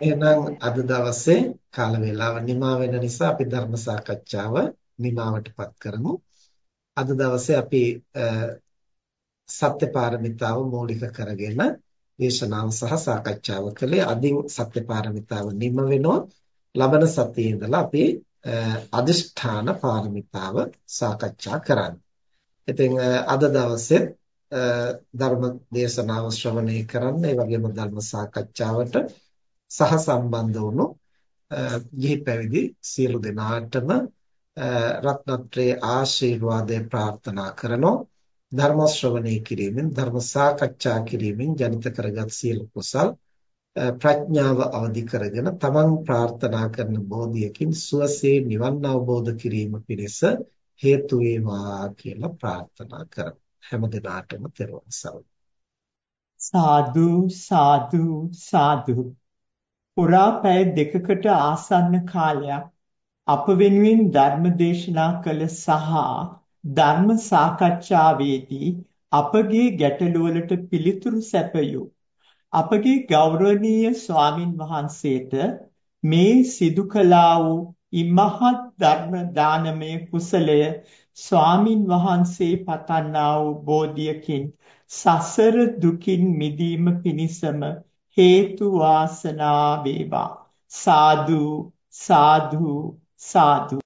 එහෙනම් අද දවසේ කාල වේලාව නිමා වෙන නිසා අපි ධර්ම සාකච්ඡාව නිමාවටපත් කරමු. අද දවසේ අපි සත්‍ය පාරමිතාව මූලික කරගෙන දේශනාව සහ සාකච්ඡාව කළේ අදින් සත්‍ය පාරමිතාව නිම වෙනවා. ලබන සතියේ ඉඳලා අපි අදිෂ්ඨාන පාරමිතාව සාකච්ඡා කරන්නේ. ඉතින් අද දවසේ ධර්ම දේශනාව ශ්‍රවණය කරන්න ඒ වගේම ධර්ම සාකච්ඡාවට සහ සම්බන්ධ වුණු ගිහි පැවිදි සියලු දෙනාටම රත්නත්‍රයේ ආශිර්වාදය ප්‍රාර්ථනා කරනෝ. ධර්ම ශ්‍රවණය කිරීමෙන් ධර්ම සාකච්ඡා කිරීමෙන් ජනිත කරගත් සියලු කුසල් ප්‍රඥාව අවදි කරගෙන තමන් ප්‍රාර්ථනා කරන බෝධියකින් සුවසේ නිවන් අවබෝධ කිරීම පිණිස හේතු වේවා කියලා ප්‍රාර්ථනා කරමු. හැම දිනාටම තෙරුවන් සරණයි. සාදු සාදු සාදු. පුරා පැය දෙකකට ආසන්න කාලයක් අප වෙනුවෙන් ධර්ම දේශනා කළ සහ ධර්ම සාකච්ඡාවේදී අපගේ ගැටළු වලට පිළිතුරු සැපයූ අපගේ ගෞරවනීය ස්වාමින් වහන්සේට මේ සිදු කළා වූ ඉමහත් ධර්ම දානමය කුසලය ස්වාමින් වහන්සේ පතන්නා වූ බෝධියකින් සසර දුකින් මිදීම පිණිසම හේතු වාසනා වේවා. සාදු සාදු සාදු.